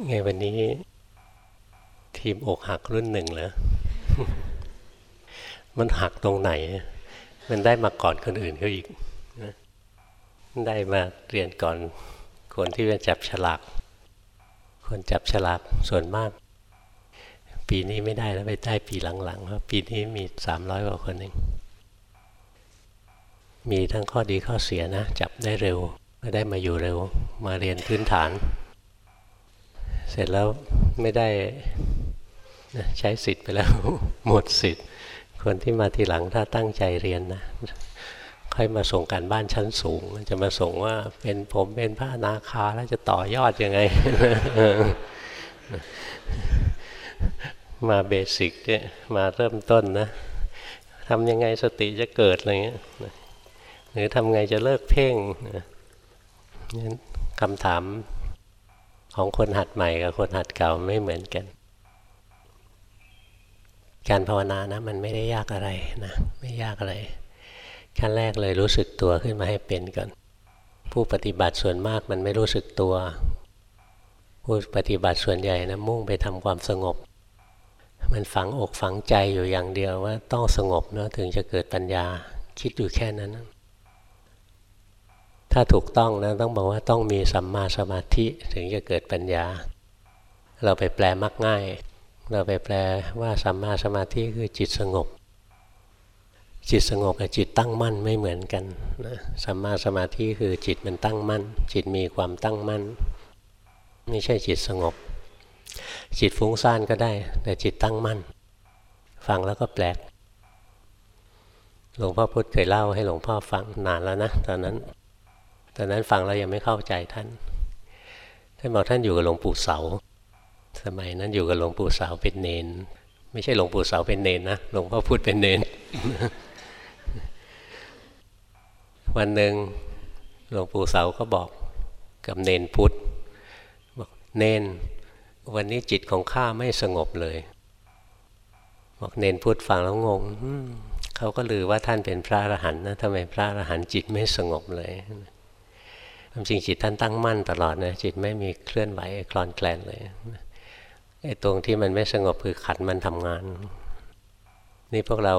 ไงวันนี้ ทีมอกหักรุ่นหนึ่งเหรอ มันหักตรงไหน มันได้มาก่อนคนอื่นเขาอีกได้มาเรียนก่อน คนที่เป็นจับฉลาก คนจับฉลากส่วนมาก ปีนี้ไม่ได้แล้วไปได้ปีหลังๆเพราะปีนี้มีสามร้อยกว่าคนเองมีทั้งข้อดีข้อเสียนะ จับได้เร็ว ก็ได้มาอยู่เร็ว มาเรียนพื้นฐาน เสร็จแล้วไม่ได้ใช้สิทธิ์ไปแล้วหมดสิทธิ์ คนที่มาทีหลังถ้าตั้งใจเรียนนะค่อยมาส่งการบ้านชั้นสูง จะมาส่งว่าเป็นผมเป็นพระนาคาแล้วจะต่อยอดยังไง มาเบสิกเนี่ยมาเริ่มต้นนะทำยังไงสติจะเกิดอะไรเงี้ยหรือทำไงจะเลิกเพ่งนั้นคำถาม ของคนหัดใหม่กับคนหัดเก่าไม่เหมือนกัน การภาวนานะมันไม่ได้ยากอะไรนะไม่ยากอะไร ขั้นแรกเลยรู้สึกตัวขึ้นมาให้เป็นก่อน ผู้ปฏิบัติส่วนมากมันไม่รู้สึกตัว ผู้ปฏิบัติส่วนใหญ่นะมุ่งไปทำความสงบ มันฝังอกฝังใจอยู่อย่างเดียวว่าต้องสงบเนาะถึงจะเกิดปัญญาคิดอยู่แค่นั้นนะ ถ้าถูกต้องนะต้องบอกว่าต้องมีสัมมาสมาธิถึงจะเกิดปัญญา เราไปแปลมักง่าย เราไปแปลว่าสัมมาสมาธิคือจิตสงบ จิตสงบกับจิตตั้งมั่นไม่เหมือนกันนะสัมมาสมาธิคือจิตมันตั้งมั่น จิตมีความตั้งมั่น ไม่ใช่จิตสงบ จิตฟุ้งซ่านก็ได้ แต่จิตตั้งมั่น ฟังแล้วก็แปลกหลวงพ่อพุธเคยเล่าให้หลวงพ่อฟังนานแล้วนะตอนนั้น ตอนนั้นฟังเรายังไม่เข้าใจท่าน ท่านบอกท่านอยู่กับหลวงปู่เสา สมัยนั้นอยู่กับหลวงปู่เสาเป็นเนน ไม่ใช่หลวงปู่เสาเป็นเนนนะ หลวงพ่อพูดเป็นเนน วันหนึ่งหลวงปู่เสาก็บอกกับเนนพุทธบอกเนน วันนี้จิตของข้าไม่สงบเลย บอกเนนพุทธฟังแล้วงงเขาก็ลือว่าท่านเป็นพระอรหันต์นะทำไมพระอรหันต์จิตไม่สงบเลย ความจริงจิตท่านตั้งมั่นตลอดนะจิตไม่มีเคลื่อนไหวคลอนแคลนเลยไอ้ตรงที่มันไม่สงบคือขันมันทำงาน นี่พวกเรา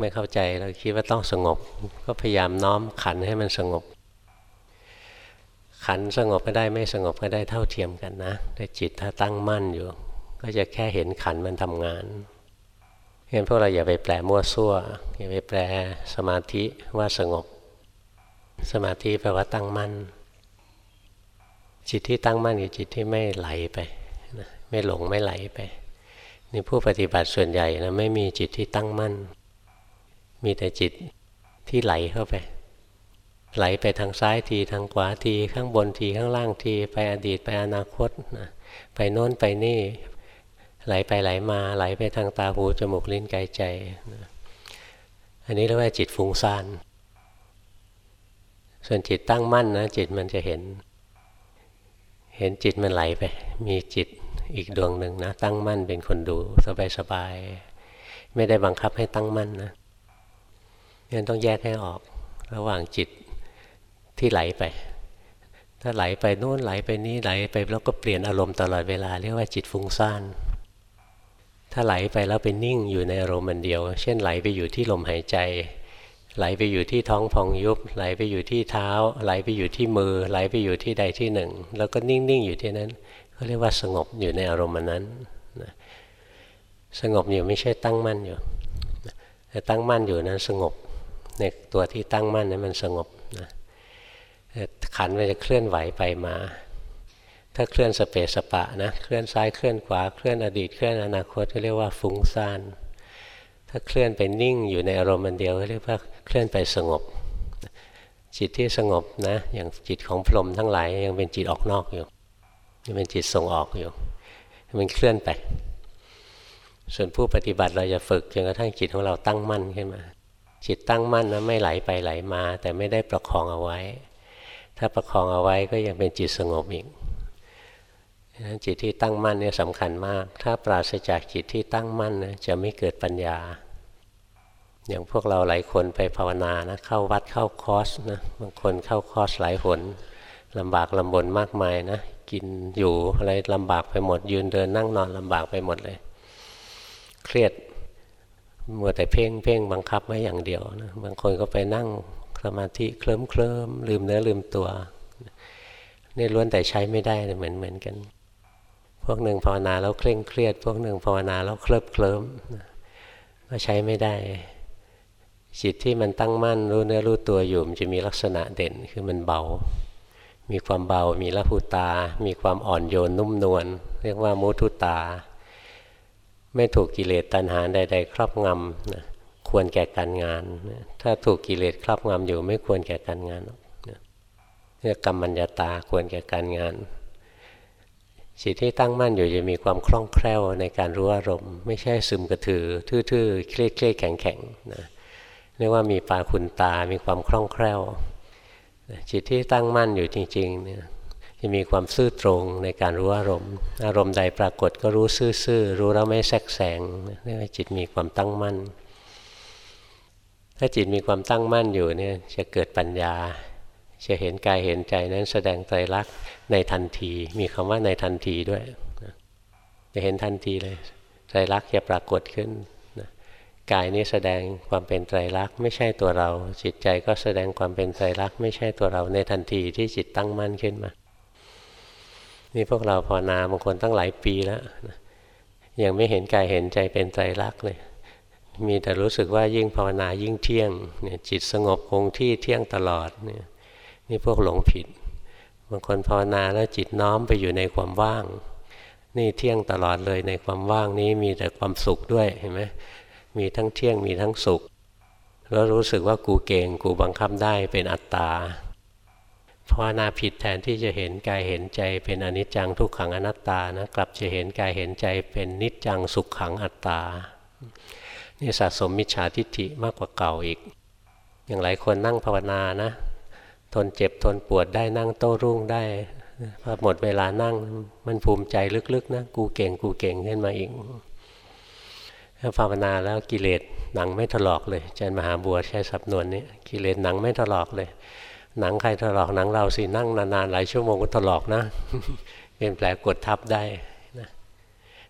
ไม่เข้าใจเราคิดว่าต้องสงบ ก็พยายามน้อมขันให้มันสงบ ขันสงบก็ได้ไม่สงบก็ได้เท่าเทียมกันนะแต่จิตถ้าตั้งมั่นอยู่ ก็จะแค่เห็นขันมันทำงานเพราะพวกเราอย่าไปแปลมั่วซั่วอย่าไปแปลสมาธิว่าสงบ สมาธิแปลว่าตั้งมั่น จิตที่ตั้งมั่นคือจิตที่ไม่ไหลไปนะไม่หลงไม่ไหลไป นี่ผู้ปฏิบัติส่วนใหญ่นะไม่มีจิตที่ตั้งมั่น มีแต่จิตที่ไหลเข้าไป ไหลไปทางซ้ายทีทางขวาทีข้างบนทีข้างล่างที ไปอดีตไปอนาคตนะไปโน้นไปนี่ไหลไปไหลมาไหลไปทางตาหูจมูกลิ้นกายใจนะอันนี้เรียกว่าจิตฟุ้งซ่าน ส่วนจิตตั้งมั่นนะจิตมันจะเห็น เห็นจิตมันไหลไป มีจิตอีกดวงหนึ่งนะ ตั้งมั่นเป็นคนดูสบายๆ ไม่ได้บังคับให้ตั้งมั่นนะงั้นต้องแยกให้ออกระหว่างจิตที่ไหลไป ถ้าไหลไปนู่นไหลไปนี้ไหลไปแล้วก็เปลี่ยนอารมณ์ตลอดเวลา เรียกว่าจิตฟุ้งซ่าน ถ้าไหลไปแล้วเป็นนิ่งอยู่ในอารมณ์มันเดียว เช่นไหลไปอยู่ที่ลมหายใจ ไหลไปอยู่ที่ท้องพองยุบ ไหลไปอยู่ที่เท้า ไหลไปอยู่ที่มือ ไหลไปอยู่ที่ใดที่หนึ่ง แล้วก็นิ่งๆอยู่ที่นั้นเขาเรียกว่าสงบอยู่ในอารมณ์นั้นนะสงบอยู่ไม่ใช่ตั้งมั่นอยู่แต่ตั้งมั่นอยู่นั้นสงบในตัวที่ตั้งมั่นนั้นมันสงบนะขันมันจะเคลื่อนไหวไปมา ถ้าเคลื่อนสเปสปะนะเคลื่อนซ้ายเคลื่อนขวาเคลื่อนอดีตเคลื่อนอนาคตก็เรียกว่าฟุ้งซ่านถ้าเคลื่อนไปนิ่งอยู่ในอารมณ์มันเดียวก็เรียกว่า เคลื่อนไปสงบ จิตที่สงบนะ อย่างจิตของพรหมทั้งหลายยังเป็นจิตออกนอกอยู่ยังเป็นจิตส่งออกอยู่มันเคลื่อนไป ส่วนผู้ปฏิบัติเราจะฝึกจนกระทั่งจิตของเราตั้งมั่นขึ้นมา จิตตั้งมั่นนะไม่ไหลไปไหลมา แต่ไม่ได้ประคองเอาไว้ ถ้าประคองเอาไว้ก็ยังเป็นจิตสงบอีกจิตที่ตั้งมั่นเนี่ยสำคัญมาก ถ้าปราศจากจิตที่ตั้งมั่นนะจะไม่เกิดปัญญา อย่างพวกเราหลายคนไปภาวนานะเข้าวัดเข้าคอร์สนะบางคนเข้าคอร์สหลายหนลำบากลำบนมากมายนะกินอยู่อะไรลำบากไปหมด ยืนเดินนั่งนอนลำบากไปหมดเลย เครียดมัวแต่เพ่งเพ่งบังคับไว้อย่างเดียวนะบางคนก็ไปนั่งสมาธิเคลิ้มเคลิ้มลืมเนื้อลืมตัวนี่ล้วนแต่ใช้ไม่ได้เหมือนเหมือนกัน พวกหนึ่งภาวนาแล้วเคร่งเครียด พวกหนึ่งภาวนาแล้วเคลิบเคลิ้มก็ใช้ไม่ได้ จิตที่มันตั้งมั่นรู้เนื้อรู้ตัวอยู่มันจะมีลักษณะเด่นคือมันเบา มีความเบา มีละหุตา มีความอ่อนโยนนุ่มนวลเรียกว่ามุทุตา ไม่ถูกกิเลสตัณหาใด ๆ ครอบงำนะควรแก่การงาน ถ้าถูกกิเลสครอบงำอยู่ไม่ควรแก่การงานเรียกกรรมัญญาตาควรแก่การงานจิตที่ตั้งมั่นอยู่จะมีความคล่องแคล่วในการรู้อารมณ์ ไม่ใช่ซึมกระถือทื่อๆเครียดเครียดแข็งแข็งนะ เรียกว่ามีปาคุณตา มีความคล่องแคล่ว จิตที่ตั้งมั่นอยู่จริงๆเนี่ยจะมีความซื่อตรงในการรู้อารมณ์ อารมณ์ใดปรากฏก็รู้ซื่อๆ รู้แล้วไม่แทรกแซงเรียกว่าจิตมีความตั้งมั่น ถ้าจิตมีความตั้งมั่นอยู่เนี่ยจะเกิดปัญญา จะเห็นกายเห็นใจนั้นแสดงไตรลักในทันที มีคำว่าในทันทีด้วย จะเห็นทันทีเลยไตรลักจะปรากฏขึ้น กายนี้แสดงความเป็นไตรลักษณ์ไม่ใช่ตัวเรา จิตใจก็แสดงความเป็นไตรลักษณ์ไม่ใช่ตัวเราในทันทีที่จิตตั้งมั่นขึ้นมา นี่พวกเราภาวนาบางคนตั้งหลายปีแล้วยังไม่เห็นกายเห็นใจเป็นไตรลักษณ์เลย มีแต่รู้สึกว่ายิ่งภาวนายิ่งเที่ยงเนี่ยจิตสงบคงที่เที่ยงตลอดเนี่ยนี่พวกหลงผิดบางคนภาวนาแล้วจิตน้อมไปอยู่ในความว่าง นี่เที่ยงตลอดเลยในความว่างนี้มีแต่ความสุขด้วยเห็นไหม มีทั้งเที่ยงมีทั้งสุข แล้วรู้สึกว่ากูเก่งกูบังคับได้เป็นอัตตาภาวนาผิดแทนที่จะเห็นกายเห็นใจเป็นอนิจจังทุกขังอนัตตานะกลับจะเห็นกายเห็นใจเป็นนิจจังสุขขังอัตตานี่สะสมมิจฉาทิฏฐิมากกว่าเก่าอีก อย่างหลายคนนั่งภาวนานะทนเจ็บทนปวดได้นั่งโต้รุ่งได้พอหมดเวลานั่งมันภูมิใจลึกๆนะกูเก่งกูเก่งขึ้นมาอีก ถ้าภาวนาแล้วกิเลสหนังไม่ถลอกเลยอาจารย์มหาบัวใช้สับนวนนี้กิเลสหนังไม่ถลอกเลย หนังใครถลอกหนังเราสินั่งนานๆหลายชั่วโมงก็ถลอกนะ เป็นแผลกดทับได้นะ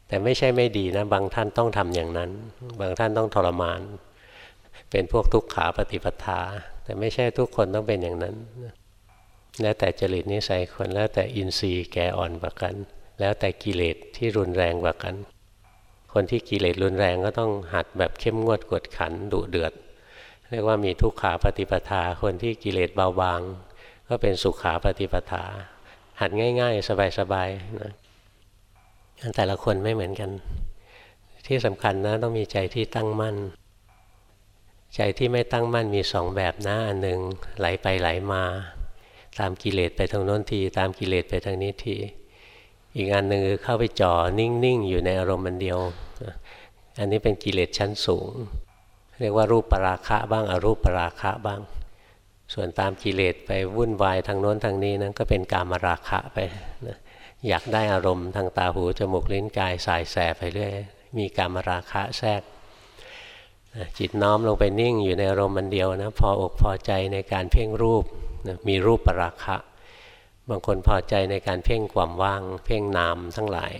แต่ไม่ใช่ไม่ดีนะ บางท่านต้องทำอย่างนั้น บางท่านต้องทรมาน เป็นพวกทุกขาปฏิปทา แต่ไม่ใช่ทุกคนต้องเป็นอย่างนั้นแล้วแต่จริตนิสัยคนแล้วแต่อินทรีย์แก่อ่อนกว่ากัน แล้วแต่กิเลสที่รุนแรงกว่ากัน คนที่กิเลสรุนแรงก็ต้องหัดแบบเข้มงวดกวดขันดุเดือด เรียกว่ามีทุกขาปฏิปทา คนที่กิเลสเบาบาง ก็เป็นสุขาปฏิปทา หัดง่าย ๆ สบายๆนะแต่ละคนไม่เหมือนกัน ที่สำคัญนะต้องมีใจที่ตั้งมั่น ใจที่ไม่ตั้งมั่นมีสองแบบนะอันหนึ่งไหลไปไหลมา ตามกิเลสไปทางโน้นที ตามกิเลสไปทางนี้ที อีกอันหนึ่งคือเข้าไปจ่อนิ่งๆ อยู่ในอารมณ์มันเดียว อันนี้เป็นกิเลสชั้นสูง เรียกว่ารูปปราคะบ้างอรูปปราคะบ้าง ส่วนตามกิเลสไปวุ่นวายทางโน้นทางนี้นั้นก็เป็นกามราคะไปนะอยากได้อารมณ์ทางตาหูจมูกลิ้นกายสายแสไปเรื่อยมีกามราคะแทรกจิตน้อมลงไปนิ่งอยู่ในอารมณ์มันเดียวนะพออกพอใจในการเพ่งรูปนะมีรูปปราคะ บางคนพอใจในการเพ่งความว่าง เพ่งนามทั้งหลาย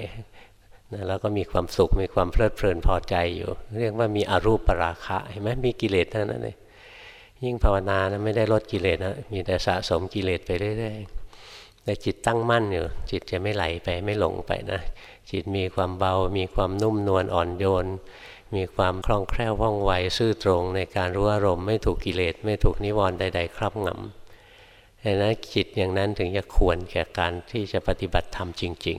นะแล้วก็มีความสุขมีความเพลิดเพลินพอใจอยู่ เรียกว่ามีอรูปปราคะเห็นไหมมีกิเลสทั้งนั้นเลยยิ่งภาวนานะไม่ได้ลดกิเลสนะมีแต่สะสมกิเลสไปเรื่อยๆแต่จิตตั้งมั่นอยู่ จิตจะไม่ไหลไปไม่หลงไปนะจิตมีความเบา มีความนุ่มนวลอ่อนโยน มีความคล่องแคล่วว่องไวซื่อตรงในการรู้อารมณ์ไม่ถูกกิเลสไม่ถูกนิวรณ์ใด ๆ ครอบงำ ดังนั้นจิตอย่างนั้นถึงจะควรแก่การที่จะปฏิบัติธรรมจริง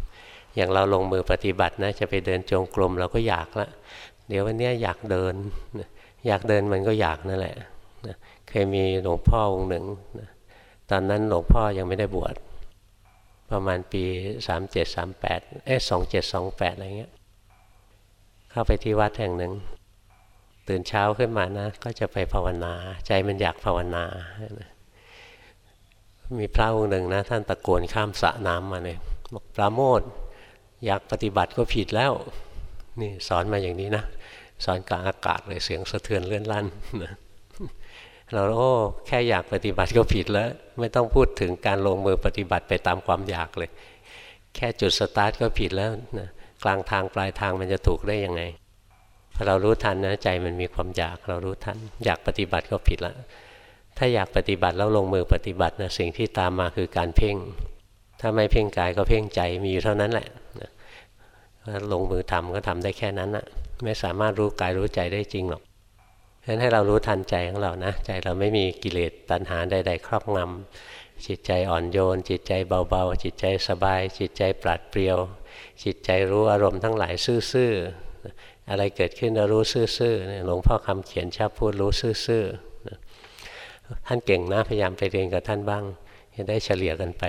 ๆ อย่างเราลงมือปฏิบัตินะจะไปเดินจงกรมเราก็อยากละเดี๋ยววันนี้อยากเดิน อยากเดินมันก็อยากนั่นแหละเคยมีหลวงพ่อองค์หนึ่งตอนนั้นหลวงพ่อยังไม่ได้บวชประมาณปี 3738เอ๊ะ2728อะไรเงี้ยเข้าไปที่วัดแห่งหนึ่ง ตื่นเช้าขึ้นมานะ ก็จะไปภาวนา ใจมันอยากภาวนา มีพระองค์หนึ่งนะ ท่านตะโกนข้ามสระน้ำมาเลยบอกปราโมทอยากปฏิบัติก็ผิดแล้ว นี่สอนมาอย่างนี้นะ สอนกลางอากาศเลยเสียงสะเทือนเลื่อนลั่นนะเราโอ้แค่อยากปฏิบัติก็ผิดแล้ว ไม่ต้องพูดถึงการลงมือปฏิบัติไปตามความอยากเลย แค่จุดสตาร์ทก็ผิดแล้วนะกลางทางปลายทางมันจะถูกได้ยังไงพอเรารู้ทันนะใจมันมีความอยากเรารู้ทัน อยากปฏิบัติก็ผิดแล้ว ถ้าอยากปฏิบัติแล้วลงมือปฏิบัตินะสิ่งที่ตามมาคือการเพ่ง ถ้าไม่เพ่งกายก็เพ่งใจมีอยู่เท่านั้นแหละลงมือทำก็ทำได้แค่นั้นนะไม่สามารถรู้กายรู้ใจได้จริงหรอกฉะนั้นให้เรารู้ทันใจของเรานะ ใจเราไม่มีกิเลสตัณหาใด ๆ ครอบงำจิตใจอ่อนโยน จิตใจเบาๆ จิตใจสบาย จิตใจปราดเปรียว จิตใจรู้อารมณ์ทั้งหลายซื่อๆอะไรเกิดขึ้นเรารู้ซื่อๆหลวงพ่อคำเขียนชอบพูดรู้ซื่อๆ ท่านเก่งนะพยายามไปเรียนกับท่านบ้างจะได้เฉลี่ยกันไป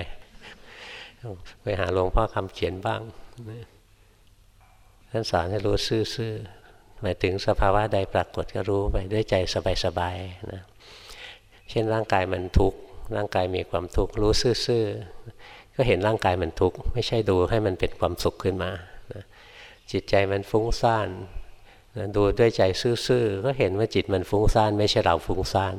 ไปหาหลวงพ่อคำเขียนบ้างท่านสอนให้รู้ซื่อๆหมายถึงสภาวะใดปรากฏก็รู้ไปด้วยใจสบายๆนะเช่นร่างกายมันทุกข์ร่างกายมีความทุกข์รู้ซื่อๆก็เห็นร่างกายมันทุกข์ไม่ใช่ดูให้มันเป็นความสุขขึ้นมานะจิตใจมันฟุ้งซ่านนะดูด้วยใจซื่อๆก็เห็นว่าจิตมันฟุ้งซ่าน ไม่ใช่เราฟุ้งซ่าน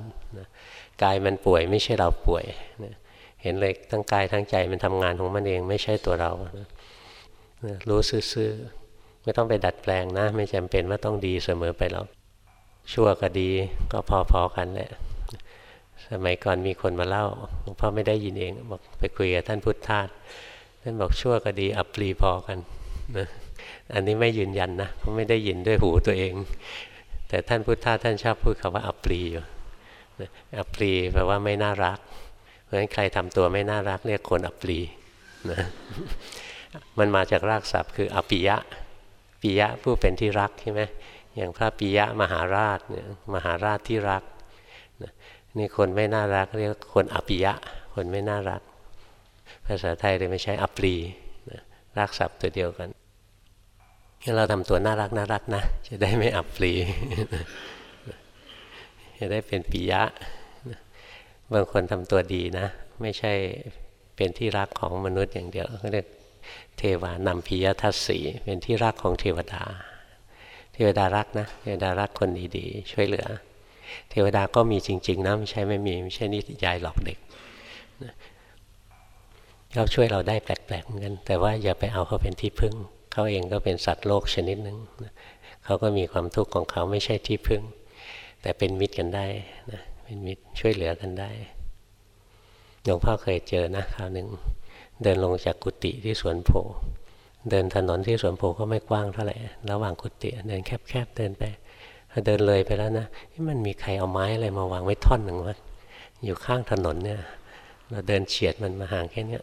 กายมันป่วยไม่ใช่เราป่วยนะเห็นเลยทั้งกายทั้งใจมันทำงานของมันเองไม่ใช่ตัวเรานะรู้ซื่อๆไม่ต้องไปดัดแปลงนะ ไม่จำเป็นว่าต้องดีเสมอไปหรอกชั่วก็ดีก็พอๆกันแหละสมัยก่อนมีคนมาเล่าหลวงพ่อไม่ได้ยินเองบอกไปคุยกับท่านพุทธทาสท่านบอกชั่วก็ดีอัปรีพอกันนะอันนี้ไม่ยืนยันนะเพราะไม่ได้ยินด้วยหูตัวเอง แต่ท่านพุทธทาสท่านชอบพูดคำว่าอัปรีอยู่ อัปรีแปลว่าไม่น่ารัก เพราะฉะนั้นใครทำตัวไม่น่ารักเรียกคนอัปรีนะมันมาจากรากศัพท์คืออปิยะปิยะผู้เป็นที่รักใช่ไหมอย่างพระปิยะมหาราชเนี่ยมหาราชที่รักนี่คนไม่น่ารักเรียกคนอปิยะ คนไม่น่ารัก ภาษาไทยเลยไม่ใช่อปรีรักศัพท์ตัวเดียวกันงั้นเราทำตัวน่ารักน่ารักนะ จะได้ไม่อับปรี จะได้เป็นปิยะ บางคนทำตัวดีนะ ไม่ใช่เป็นที่รักของมนุษย์อย่างเดียวเขาเรียกเทวานำพิยทัศสีเป็นที่รักของเทวดา เทวดารักนะเทวดารักคนดีๆช่วยเหลือ เทวดาก็มีจริง ๆนะไม่ใช่ไม่มีไม่ใช่นิยายหลอกเด็กเขาช่วยเราได้แปลกๆเหมือนกัน แต่ว่าอย่าไปเอาเขาเป็นที่พึ่ง เขาเองก็เป็นสัตว์โลกชนิดหนึ่งเขาก็มีความทุกข์ของเขาไม่ใช่ที่พึ่ง แต่เป็นมิตรกันได้นะเป็นมิตรช่วยเหลือกันได้หลวงพ่อเคยเจอนะคราวหนึ่งเดินลงจากกุฏิที่สวนโพเดินถนนที่สวนโพก็ไม่กว้างเท่าไหร่ระหว่างกุฏิเดินแคบๆเดินไปเดินเลยไปแล้วนะมันมีใครเอาไม้อะไรมาวางไว้ท่อนหนึ่งวะอยู่ข้างถนนเนี่ย เราเดินเฉียดมันมาห่างแค่นี้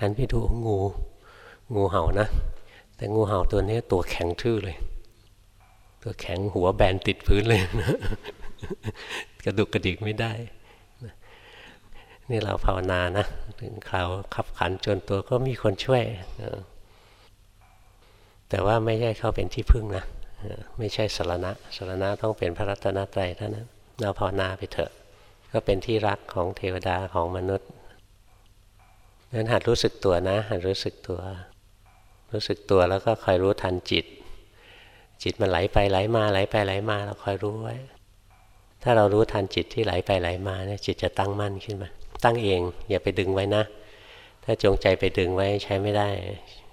หันไปดูงูงูเห่านะ แต่งูเห่าตัวนี้ตัวแข็งทื่อเลย ตัวแข็งหัวแบนติดพื้นเลยนะกระดุกกระดิกไม่ได้นี่เราภาวนานะถึงคราวขับขันจนตัวก็มีคนช่วย แต่ว่าไม่ใช่เขาเป็นที่พึ่งนะไม่ใช่สารณะสารณะต้องเป็นพระรัตนตรัยเท่านั้นเราภาวนาไปเถอะ ก็เป็นที่รักของเทวดาของมนุษย์นั้นหัดรู้สึกตัวนะหัดรู้สึกตัว รู้สึกตัวแล้วก็คอยรู้ทันจิต จิตมันไหลไปไหลมาไหลไปไหลมาเราคอยรู้ไว้ ถ้าเรารู้ทันจิตที่ไหลไปไหลมาเนี่ยจิตจะตั้งมั่นขึ้นมา ตั้งเองอย่าไปดึงไว้นะ ถ้าจงใจไปดึงไว้ใช้ไม่ได้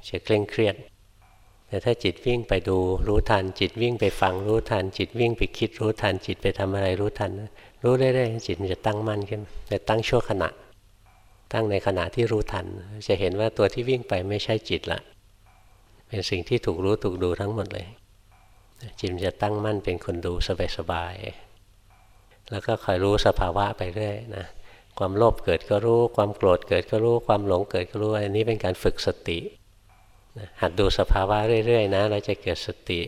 จะเคร่งเครียด แต่ถ้าจิตวิ่งไปดูรู้ทัน จิตวิ่งไปฟังรู้ทัน จิตวิ่งไปคิดรู้ทัน จิตไปทำอะไรรู้ทัน รู้เรื่อยๆจิตมันจะตั้งมั่นขึ้นแต่ตั้งชั่วขณะ ตั้งในขณะที่รู้ทัน จะเห็นว่าตัวที่วิ่งไปไม่ใช่จิตละเป็นสิ่งที่ถูกรู้ถูกดูทั้งหมดเลย จิตมันจะตั้งมั่นเป็นคนดูสบายๆแล้วก็คอยรู้สภาวะไปเรื่อยนะความโลภเกิดก็รู้ ความโกรธเกิดก็รู้ความหลงเกิดก็รู้อันนี้เป็นการฝึกสติหัดดูสภาวะเรื่อยๆนะแล้วจะเกิดสติ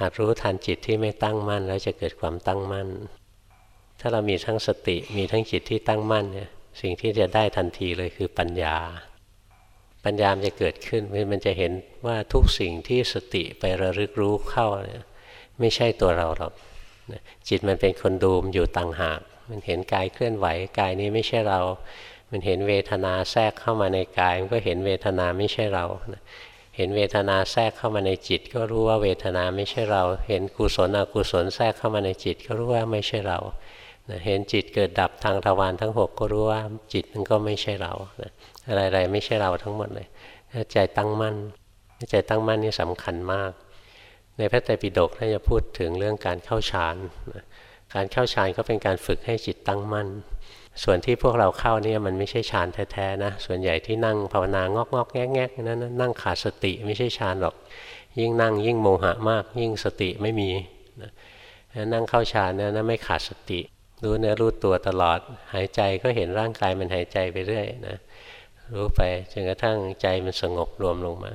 หัดรู้ทันจิตที่ไม่ตั้งมั่น แล้วจะเกิดความตั้งมั่น ถ้าเรามีทั้งสติมีทั้งจิตที่ตั้งมั่นเนี่ยสิ่งที่จะได้ทันทีเลยคือปัญญา ปัญญามจะเกิดขึ้นมันจะเห็นว่าทุกสิ่งที่สติไประลึกรู้เข้าเนี่ยไม่ใช่ตัวเราหรอกจิตมันเป็นคนดูมอยู่ต่างหาก มันเห็นกายเคลื่อนไหวกายนี้ไม่ใช่เรา มันเห็นเวทนาแทรกเข้ามาในกาย มันก็เห็นเวทนาไม่ใช่เรา เห็นเวทนาแทรกเข้ามาในจิต ก็รู้ว่าเวทนาไม่ใช่เรา เห็นกุศลอกุศลแทรกเข้ามาในจิต ก็รู้ว่าไม่ใช่เรา เห็นจิตเกิดดับทางทวารทั้งหกก็รู้ว่าจิตมันก็ไม่ใช่เรา อะไรๆไม่ใช่เราทั้งหมดเลยใจตั้งมั่นใจตั้งมั่นนี่สำคัญมาก ในพระไตรปิฎกท่านจะพูดถึงเรื่องการเข้าฌานการเข้าฌานก็เป็นการฝึกให้จิตตั้งมั่น ส่วนที่พวกเราเข้านี่มันไม่ใช่ฌานแท้ๆนะส่วนใหญ่ที่นั่งภาวนางอกงอกแงกแงกนั้นนั่งขาดสติไม่ใช่ฌานหรอก ยิ่งนั่งยิ่งโมหะมาก ยิ่งสติไม่มีนั่งเข้าฌานเนี่ยนะไม่ขาดสติ รู้เนื้อรู้ตัวตลอด หายใจก็เห็นร่างกายมันหายใจไปเรื่อยนะ รู้ไปจนกระทั่งใจมันสงบรวมลงมา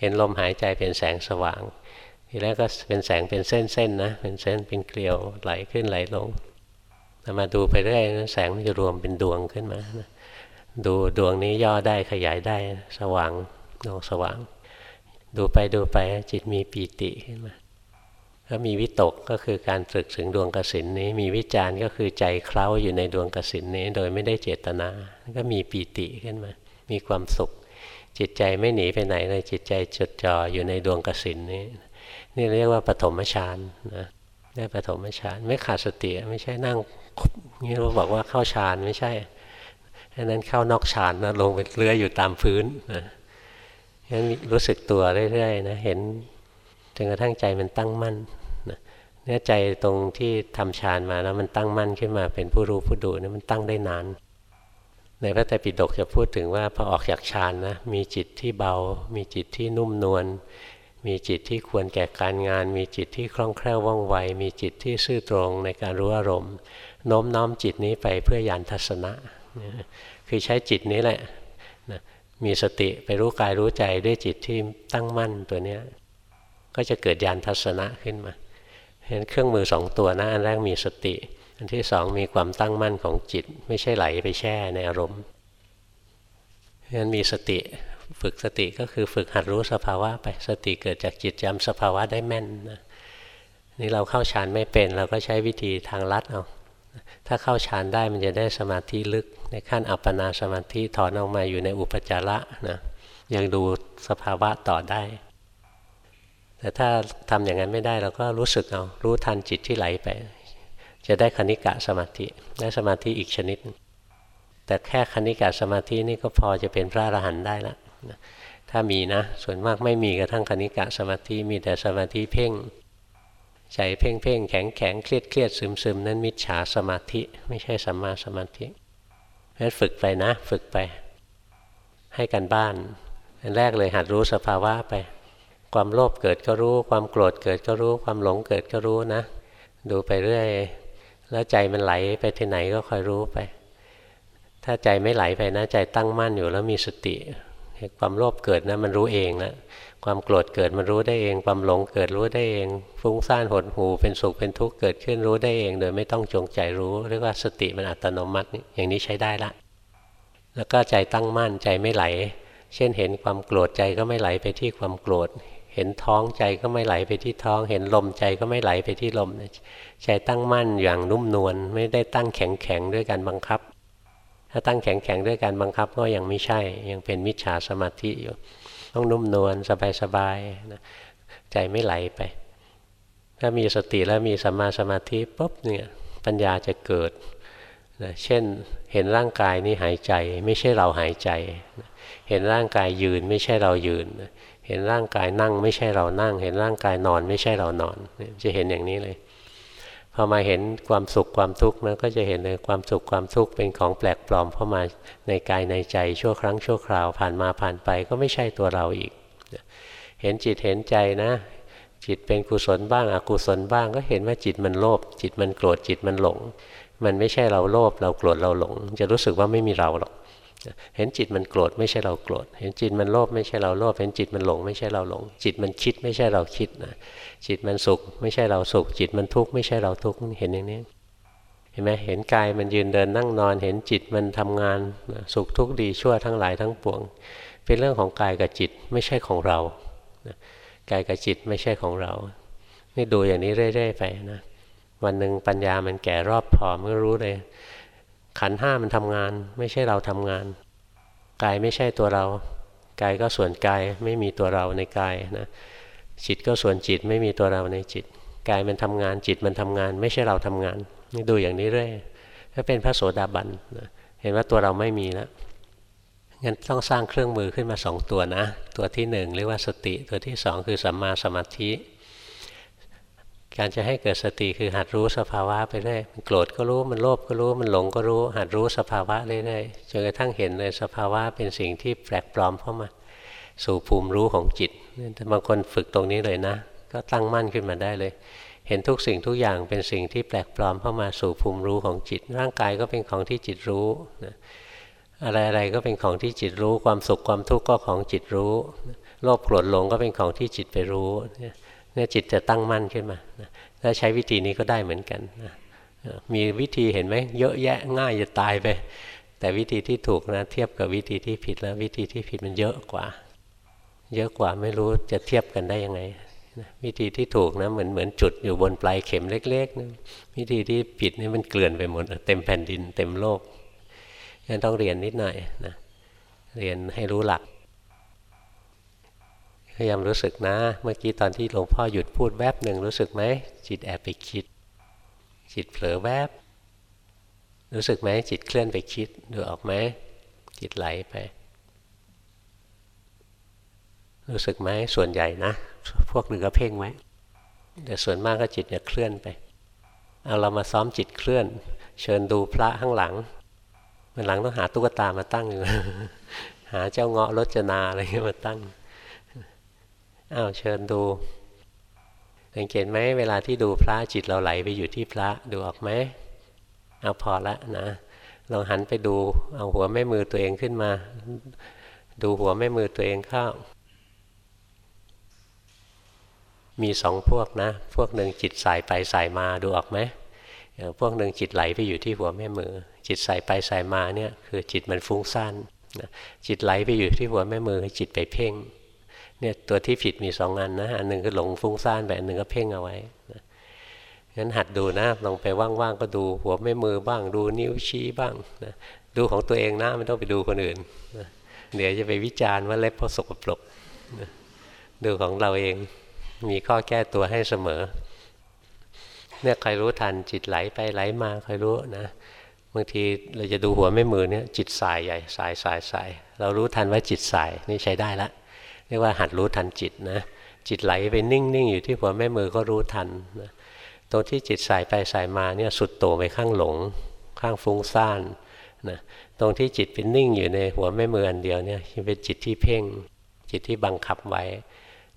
เห็นลมหายใจเป็นแสงสว่าง ทีแรกก็เป็นแสงเป็นเส้นๆนะ เป็นเส้นเป็นเกลียวไหลขึ้นไหลลงแต่มาดูไปเรื่อยแสงมันจะรวมเป็นดวงขึ้นมานะดูดวงนี้ย่อได้ขยายได้สว่างดวงสว่าง ดูไปดูไปจิตมีปีติขึ้นมาก็มีวิตกก็คือการตรึกถึงดวงกสินนี้ มีวิจารณ์ก็คือใจเคล้าอยู่ในดวงกสินนี้ โดยไม่ได้เจตนา ก็มีปีติขึ้นมา มีความสุข จิตใจไม่หนีไปไหนเลยจิตใจจดจ่ออยู่ในดวงกสินนี้นี่เรียกว่าปฐมฌานนะได้ปฐมฌานไม่ขาดสติไม่ใช่นั่งนี่เราบอกว่าเข้าฌานไม่ใช่อันนั้นเข้านอกฌานนะลงไปเลื้อยอยู่ตามพื้นนะงั้นรู้สึกตัวเรื่อยๆนะเห็นจนกระทั่งใจมันตั้งมั่นเนี่ยใจตรงที่ทำฌานมาแล้วมันตั้งมั่นขึ้นมาเป็นผู้รู้ผู้ดูเนี่ยมันตั้งได้นาน ในพระไตรปิฎกจะพูดถึงว่าพอออกจากฌานนะมีจิตที่เบา มีจิตที่นุ่มนวลมีจิตที่ควรแก่การงาน มีจิตที่คล่องแคล่วว่องไว มีจิตที่ซื่อตรงในการรู้อารมณ์โน้มน้อมจิตนี้ไปเพื่อยานทัศนะคือใช้จิตนี้แหละมีสติไปรู้กายรู้ใจด้วยจิตที่ตั้งมั่นตัวนี้ก็จะเกิดยานทัศนะขึ้นมาเห็นเครื่องมือสองตัวนะอันแรกมีสติ อันที่สองมีความตั้งมั่นของจิต ไม่ใช่ไหลไปแช่ในอารมณ์ฉะนั้นมีสติฝึกสติก็คือฝึกหัดรู้สภาวะไปสติเกิดจากจิตจำสภาวะได้แม่นนะนี่เราเข้าฌานไม่เป็น เราก็ใช้วิธีทางลัดเอาถ้าเข้าฌานได้มันจะได้สมาธิลึก ในขั้นอัปปนาสมาธิถอนออกมาอยู่ในอุปจาระนะยังดูสภาวะต่อได้ แต่ถ้าทำอย่างนั้นไม่ได้เราก็รู้สึกเอารู้ทันจิตที่ไหลไป จะได้คณิกะสมาธิได้สมาธิอีกชนิด แต่แค่คณิกะสมาธินี่ก็พอจะเป็นพระอรหันต์ได้ละถ้ามีนะ ส่วนมากไม่มีกระทั่งคณิกะสมาธิมีแต่สมาธิเพ่งใจเพ่งเพ่งแข็งแข็งเครียดเครียดซึมซึมนั้นมิจฉาสมาธิ ไม่ใช่สัมมาสมาธิเพราะฝึกไปนะ ฝึกไป ให้กันบ้านอันแรกเลยหัดรู้สภาวะไป ความโลภเกิดก็รู้ ความโกรธเกิดก็รู้ ความหลงเกิดก็รู้นะ ดูไปเรื่อย แล้วใจมันไหลไปที่ไหนก็คอยรู้ไป ถ้าใจไม่ไหลไปนะใจตั้งมั่นอยู่แล้วมีสติความโลภเกิดนะมันรู้เองนะความโกรธเกิดมันรู้ได้เอง ความหลงเกิดรู้ได้เอง ฟุ้งซ่านหดหูเป็นสุขเป็นทุกข์เกิดขึ้นรู้ได้เอง โดยไม่ต้องจงใจรู้เรียกว่าสติมันอัตโนมัติอย่างนี้ใช้ได้ละ แล้วก็ใจตั้งมั่นใจไม่ไหล เช่นเห็นความโกรธใจก็ไม่ไหลไปที่ความโกรธ เห็นท้องใจก็ไม่ไหลไปที่ท้อง เห็นลมใจก็ไม่ไหลไปที่ลมใจตั้งมั่นอย่างนุ่มนวลไม่ได้ตั้งแข็งแข็งด้วยการบังคับ ถ้าตั้งแข็งแข็งด้วยการบังคับก็ยังไม่ใช่ ยังเป็นมิจฉาสมาธิอยู่ ต้องนุ่มนวลสบายๆใจไม่ไหลไป ถ้ามีสติแล้วมีสัมมาสมาธิปุ๊บเนี่ยปัญญาจะเกิดเช่นเห็นร่างกายนี้หายใจไม่ใช่เราหายใจ เห็นร่างกายยืนไม่ใช่เรายืน เห็นร่างกายนั่งไม่ใช่เรานั่ง เห็นร่างกายนอนไม่ใช่เรานอนจะเห็นอย่างนี้เลยพอมาเห็นความสุขความทุกข์นะก็จะเห็นเลยความสุขความทุกข์เป็นของแปลกปลอมเข้ามาในกายในใจชั่วครั้งชั่วคราวผ่านมาผ่านไปก็ไม่ใช่ตัวเราอีก เห็นจิตเห็นใจนะ จิตเป็นกุศลบ้างอกุศลบ้าง ก็เห็นว่าจิตมันโลภจิตมันโกรธจิตมันหลง มันไม่ใช่เราโลภเราโกรธเราหลง จะรู้สึกว่าไม่มีเราหรอก เห็นจิตมันโกรธไม่ใช่เราโกรธ เห็นจิตมันโลภไม่ใช่เราโลภ เห็นจิตมันหลงไม่ใช่เราหลง จิตมันคิดไม่ใช่เราคิดนะ จิตมันสุขไม่ใช่เราสุข จิตมันทุกข์ไม่ใช่เราทุกข์ เห็นอย่างนี้ เห็นไหมเห็นกายมันยืนเดินนั่งนอน เห็นจิตมันทำงานสุขทุกข์ดีชั่วทั้งหลายทั้งปวง เป็นเรื่องของกายกับจิตไม่ใช่ของเรา กายกับจิตไม่ใช่ของเรา นี่ดูอย่างนี้เรื่อยๆไปนะ วันหนึ่งปัญญามันแก่รอบพอมก็รู้เลย ขันห้ามันทำงาน ไม่ใช่เราทำงาน กายไม่ใช่ตัวเรา กายก็ส่วนกายไม่มีตัวเราในกายนะจิตก็ส่วนจิตไม่มีตัวเราในจิต กายมันทำงานจิตมันทำงาน ไม่ใช่เราทำงานนี่ดูอย่างนี้เรื่อยถ้าเป็นพระโสดาบันเห็นว่าตัวเราไม่มีแล้วงั้นต้องสร้างเครื่องมือขึ้นมาสองตัวนะ ตัวที่หนึ่งเรียกว่าสติ ตัวที่สองคือสัมมาสมาธิ การจะให้เกิดสติคือหัดรู้สภาวะไปเรื่อยมันโกรธก็รู้มันโลภก็รู้มันหลงก็รู้ หัดรู้สภาวะเรื่อยๆจนกระทั่งเห็นเลยสภาวะเป็นสิ่งที่แปลกปลอมเข้ามา สู่ภูมิรู้ของจิตแต่บางคนฝึกตรงนี้เลยนะ ก็ตั้งมั่นขึ้นมาได้เลย เห็นทุกสิ่งทุกอย่างเป็นสิ่งที่แปลกปลอมเข้ามาสู่ภูมิรู้ของจิต ร่างกายก็เป็นของที่จิตรู้นะอะไรๆก็เป็นของที่จิตรู้ ความสุขความทุกข์ก็ของจิตรู้ โลภโกรธหลงก็เป็นของที่จิตไปรู้เนี่ย นี่ยจิตจะตั้งมั่นขึ้นมาถ้าใช้วิธีนี้ก็ได้เหมือนกันมีวิธีเห็นไหมเยอะแยะง่ายจะตายไป แต่วิธีที่ถูกนะเทียบกับวิธีที่ผิดแล้ววิธีที่ผิดมันเยอะกว่า เยอะกว่าไม่รู้จะเทียบกันได้ยังไงวิธีที่ถูกนะเหมือนเหมือนจุดอยู่บนปลายเข็มเล็กๆนะวิธีที่ผิดนี่มันเกลื่อนไปหมดเต็มแผ่นดินเต็มโลกงั้นต้องเรียนนิดหน่อยนะเรียนให้รู้หลัก พยายามรู้สึกนะ เมื่อกี้ตอนที่หลวงพ่อหยุดพูดแวบหนึ่งรู้สึกไหมจิตแอบไปคิด จิตเผลอแวบ รู้สึกไหมจิตเคลื่อนไปคิดดูออกไหมจิตไหลไป รู้สึกไหมส่วนใหญ่นะ พวกหนึ่งก็เพ่งไว้แต่ส่วนมากก็จิตจะเคลื่อนไปเอาเรามาซ้อมจิตเคลื่อน เชิญดูพระข้างหลังมันหลังต้องหาตุ๊กตามาตั้งอยู่หาเจ้าเงาะรจนาอะไรเงี้ยมาตั้ง อ้าวเชิญดูสังเกตไหมเวลาที่ดูพระจิตเราไหลไปอยู่ที่พระดูออกไหมเอาพอละนะลองหันไปดูเอาหัวแม่มือตัวเองขึ้นมา ดูหัวแม่มือตัวเองเข้า มีสองพวกนะ พวกหนึ่งจิตสายไปสายมาดูออกไหมพวกหนึ่งจิตไหลไปอยู่ที่หัวแม่มือ จิตใส่ไปใส่มาเนี่ยคือจิตมันฟุ้งซ่านจิตไหลไปอยู่ที่หัวแม่มือจิตไปเพ่ง เนี่ยตัวที่ผิดมีสองอันนะอันหนึ่งก็หลงฟุ้งซ่านไปอันหนึ่งก็เพ่งเอาไว้งั้นหัดดูนะลองไปว่างๆก็ดูหัวแม่มือบ้าง ดูนิ้วชี้บ้างนะดูของตัวเองนะไม่ต้องไปดูคนอื่นนะเดี๋ยวจะไปวิจารณ์ว่าเล็บพอสกปรกนะดูของเราเองมีข้อแก้ตัวให้เสมอเนี่ยใครรู้ทันจิตไหลไปไหลมาใครรู้นะบางทีเราจะดูหัวแม่มือเนี่ยจิตสายใหญ่สายสายสายเรารู้ทันว่าจิตสายนี่ใช้ได้ละเรียกว่าหัดรู้ทันจิตนะจิตไหลไปนิ่ง ๆ อยู่ที่หัวแม่มือก็รู้ทันนะตรงที่จิตสายไปสายมาเนี่ยสุดโต่งไปข้างหลง ข้างฟุ้งซ่านนะตรงที่จิตเป็นนิ่งอยู่ในหัวแม่มืออันเดียวเนี่ยเป็นจิตที่เพ่ง จิตที่บังคับไว้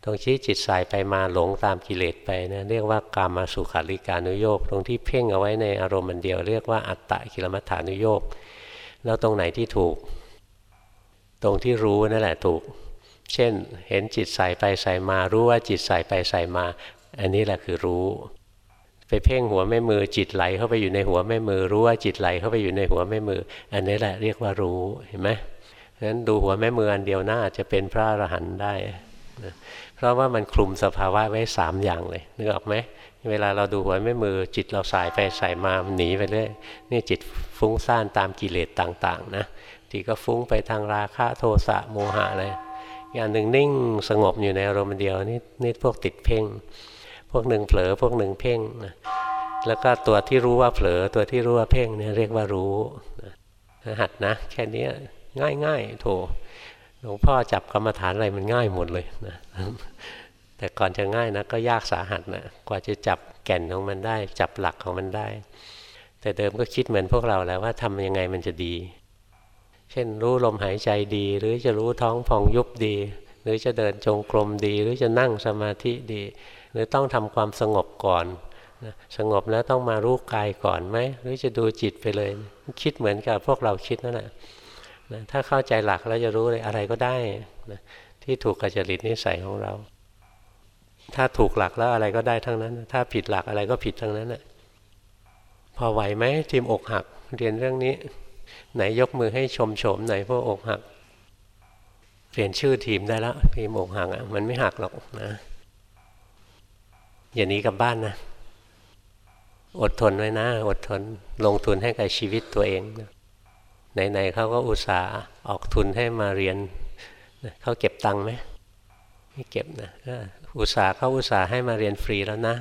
ตรงที่จิตสายไปมาหลงตามกิเลสไปนะเรียกว่ากามาสุขาริการนุโยกตรงที่เพ่งเอาไว้ในอารมณ์มันเดียว เรียกว่าอัตตะกิลมัฏฐานุโยกแล้วตรงไหนที่ถูก ตรงที่รู้นั่นแหละถูก เช่นเห็นจิตใส่ไปใส่มารู้ว่าจิตใส่ไปใส่มา อันนี้แหละคือรู้ ไปเพ่งหัวแม่มือจิตไหลเข้าไปอยู่ในหัวแม่มือ รู้ว่าจิตไหลเข้าไปอยู่ในหัวแม่มือ อันนี้แหละเรียกว่ารู้เห็นไหมฉะนั้นดูหัวแม่มืออันเดียวน่าจะเป็นพระอรหันต์ได้เพราะว่ามันคลุมสภาวะไว้สามอย่างเลยนึกออกไหมเวลาเราดูหัวแม่มือจิตเราสายไปสายมามันหนีไปเรื่อยนี่จิตฟุ้งซ่านตามกิเลสต่างๆนะทีก็ฟุ้งไปทางราคะโทสะโมหะอะไร อย่างหนึ่งนิ่งสงบอยู่ในอารมณ์เดียวนี่นี่พวกติดเพ่ง พวกหนึ่งเผลอพวกหนึ่งเพ่งนะแล้วก็ตัวที่รู้ว่าเผลอตัวที่รู้ว่าเพ่งเนี่ยเรียกว่ารู้นะหัดนะ แค่นี้ง่ายๆโถหลวงพ่อจับกรรมฐานอะไรมันง่ายหมดเลยนะแต่ก่อนจะง่ายนะก็ยากสาหัสนะกว่าจะจับแก่นของมันได้ จับหลักของมันได้ แต่เดิมก็คิดเหมือนพวกเราแล้วว่าทำยังไงมันจะดี ช่นรู้ลมหายใจดี หรือจะรู้ท้องพองยุบดี หรือจะเดินจงกรมดี หรือจะนั่งสมาธิดี หรือต้องทำความสงบก่อนสงบแล้วต้องมารู้กายก่อนไหมหรือจะดูจิตไปเลย คิดเหมือนกับพวกเราคิดนั่นแหละถ้าเข้าใจหลักแล้วจะรู้เลยอะไรก็ได้นะที่ถูกกับจริตนิสัยของเรา ถ้าถูกหลักแล้วอะไรก็ได้ทั้งนั้น ถ้าผิดหลักอะไรก็ผิดทั้งนั้นนะพอไหวไหมทีมอกหักเรียนเรื่องนี้ ไหนยกมือให้ชมโฉมไหนพวกอกหัก เปลี่ยนชื่อทีมได้แล้วทีมอกหักอะมันไม่หักหรอกนะอย่าหนี้กับบ้านนะ อดทนไว้นะ อดทนลงทุนให้กับชีวิตตัวเองไหนๆเขาก็อุตส่าห์ออกทุนให้มาเรียนเขาเก็บตังค์ไหมไม่เก็บนะอุตส่าห์เขาอุตส่าห์ให้มาเรียนฟรีแล้วนะ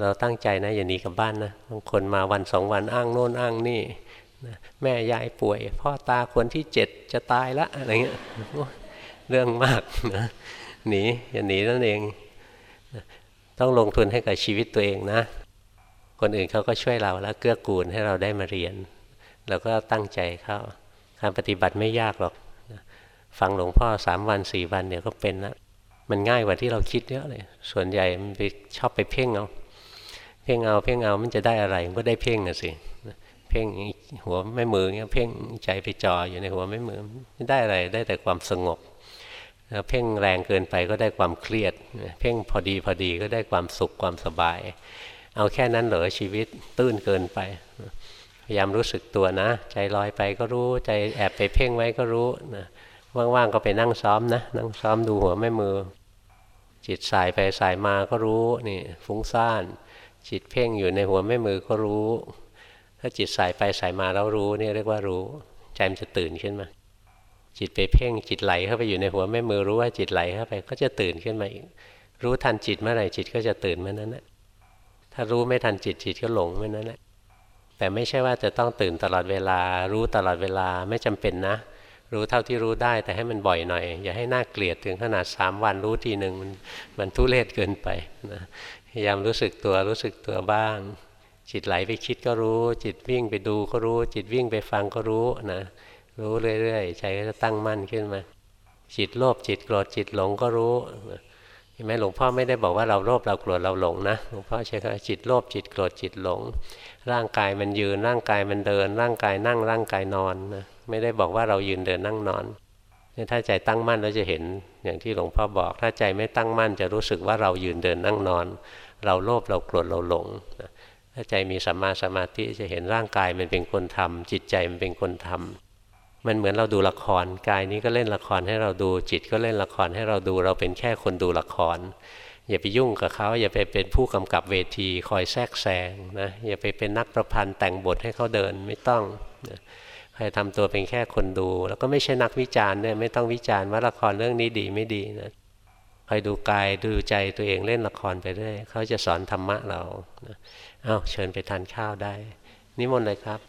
เราตั้งใจนะอย่าหนีกลับบ้านนะบางคนมาวันสองวันอ้างโน่นอ้างนี่ แม่ยายป่วย พ่อตาคนที่เจ็ดจะตายละอะไรเงี้ยเรื่องมากนะหนีอย่าหนีนั่นเอง ต้องลงทุนให้กับชีวิตตัวเองนะ คนอื่นเขาก็ช่วยเราแล้วเกื้อกูลให้เราได้มาเรียนเราก็ตั้งใจเข้าการปฏิบัติไม่ยากหรอกฟังหลวงพ่อสามวันสี่วันเนี่ยก็เป็นล้วมันง่ายกว่าที่เราคิดเยอะเลย ส่วนใหญ่มันไปชอบไปเพ่งเอา เพ่งเอาเพ่งเอามันจะได้อะไรมันก็ได้เพ่งนะสิ พ่งหัวไม่มือเงี้ยเพ่งใจไปจ่ออยู่ในหัวไม่มือไม่ได้อะไรได้แต่ความสงบเพ่งแรงเกินไปก็ได้ความเครียด เพ่งพอดีพอดีก็ได้ความสุขความสบาย เอาแค่นั้นเหรอชีวิตตื้นเกินไป พยายามรู้สึกตัวนะ ใจลอยไปก็รู้ใจแอบไปเพ่งไว้ก็รู้นะว่างๆก็ไปนั่งซ้อมนะนั่งซ้อมดูหัวแม่มือ จิตสายไปสายมาก็รู้นี่ฟุ้งซ่าน จิตเพ่งอยู่ในหัวแม่มือก็รู้ ถ้าจิตสายไปสายมาแล้วรู้นี่เรียกว่ารู้ใจมันจะตื่นขึ้นมา จิตไปเพ่งจิตไหลเข้าไปอยู่ในหัวแม่มือรู้ว่าจิตไหลเข้าไปก็จะตื่นขึ้นมาอีก รู้ทันจิตเมื่อไหร่จิตก็จะตื่นเมื่อนั้นแหละถ้ารู้ไม่ทันจิตจิตก็หลงเมื่อนั้นแหละแต่ไม่ใช่ว่าจะต้องตื่นตลอดเวลา รู้ตลอดเวลาไม่จำเป็นนะ รู้เท่าที่รู้ได้แต่ให้มันบ่อยหน่อย อย่าให้น่าเกลียดถึงขนาดสามวันรู้ทีหนึ่งมันมันทุเรศเกินไปนะพยายามรู้สึกตัวรู้สึกตัวบ้าง จิตไหลไปคิดก็รู้ จิตวิ่งไปดูก็รู้ จิตวิ่งไปฟังก็รู้นะรู้เรื่อยๆใจก็จะตั้งมั่นขึ้นมา จิตโลภจิตโกรธจิตหลงก็รู้เห็นไหมหลวงพ่อไม่ได้บอกว่าเราโลภเราโกรธเราหลงนะหลวงพ่อใช้คำจิตโลภจิตโกรธจิตหลง ร่างกายมันยืนร่างกายมันเดิน ร่างกายนั่งร่างกายนอนนะไม่ได้บอกว่าเรายืนเดินนั่งนอนนี่ถ้าใจตั้งมั่นเราจะเห็นอย่างที่หลวงพ่อบอก ถ้าใจไม่ตั้งมั่นจะรู้สึกว่าเรายืนเดินนั่งนอน เราโลภเราโกรธเราหลง ถ้าใจมีสัมมาสมาธิจะเห็นร่างกายมันเป็นคนทำจิตใจมันเป็นคนทำมันเหมือนเราดูละครกายนี้ก็เล่นละครให้เราดู จิตก็เล่นละครให้เราดูเราเป็นแค่คนดูละคร อย่าไปยุ่งกับเขาอย่าไปเป็นผู้กำกับเวที คอยแทรกแซงนะอย่าไปเป็นนักประพันธ์แต่งบทให้เขาเดินไม่ต้องใครทำตัวเป็นแค่คนดู แล้วก็ไม่ใช่นักวิจารณ์เนี่ยไม่ต้องวิจารณ์ว่าละครเรื่องนี้ดีไม่ดีนะคอยดูกายดูใจตัวเองเล่นละครไปเรื่อยเขาจะสอนธรรมะเรานะ อ้าวเชิญไปทานข้าวได้ นิมนต์เลยครับ